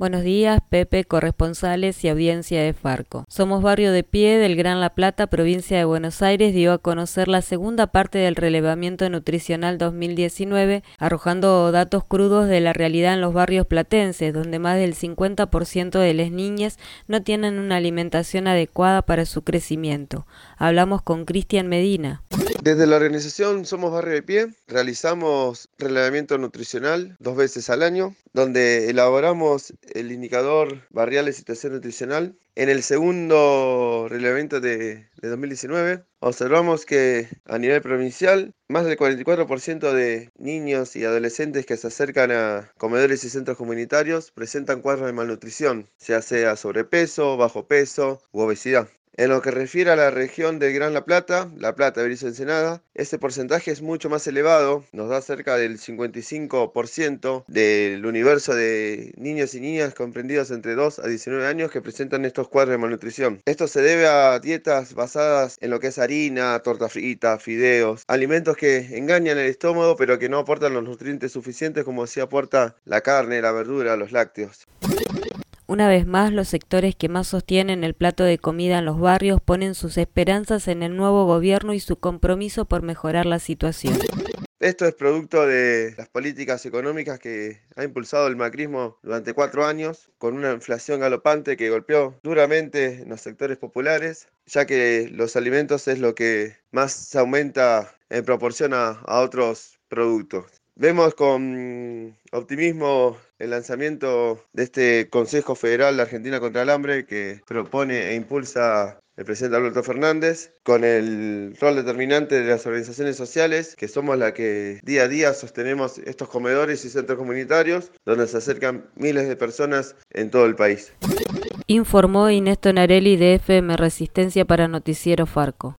Buenos días, Pepe, corresponsales y audiencia de Farco. Somos Barrio de Pie del Gran La Plata, provincia de Buenos Aires, dio a conocer la segunda parte del relevamiento nutricional 2019, arrojando datos crudos de la realidad en los barrios platenses, donde más del 50% de las niñas no tienen una alimentación adecuada para su crecimiento. Hablamos con Cristian Medina. Desde la organización Somos Barrio de Pie realizamos relevamiento nutricional dos veces al año, donde elaboramos el indicador barrial de situación nutricional. En el segundo relevamiento de, de 2019 observamos que a nivel provincial más del 44% de niños y adolescentes que se acercan a comedores y centros comunitarios presentan cuadros de malnutrición, ya sea sobrepeso, bajo peso u obesidad. En lo que refiere a la región del Gran La Plata, La Plata, Berizo Ensenada, este porcentaje es mucho más elevado, nos da cerca del 55% del universo de niños y niñas comprendidos entre 2 a 19 años que presentan estos cuadros de malnutrición. Esto se debe a dietas basadas en lo que es harina, torta frita, fideos, alimentos que engañan el estómago pero que no aportan los nutrientes suficientes como sí aporta la carne, la verdura, los lácteos. Una vez más, los sectores que más sostienen el plato de comida en los barrios ponen sus esperanzas en el nuevo gobierno y su compromiso por mejorar la situación. Esto es producto de las políticas económicas que ha impulsado el macrismo durante cuatro años, con una inflación galopante que golpeó duramente en los sectores populares, ya que los alimentos es lo que más aumenta en proporción a, a otros productos. Vemos con optimismo el lanzamiento de este Consejo Federal de Argentina contra el Hambre que propone e impulsa el presidente Alberto Fernández, con el rol determinante de las organizaciones sociales, que somos la que día a día sostenemos estos comedores y centros comunitarios, donde se acercan miles de personas en todo el país. Informó Inés Tonarelli de FM Resistencia para Noticiero Farco.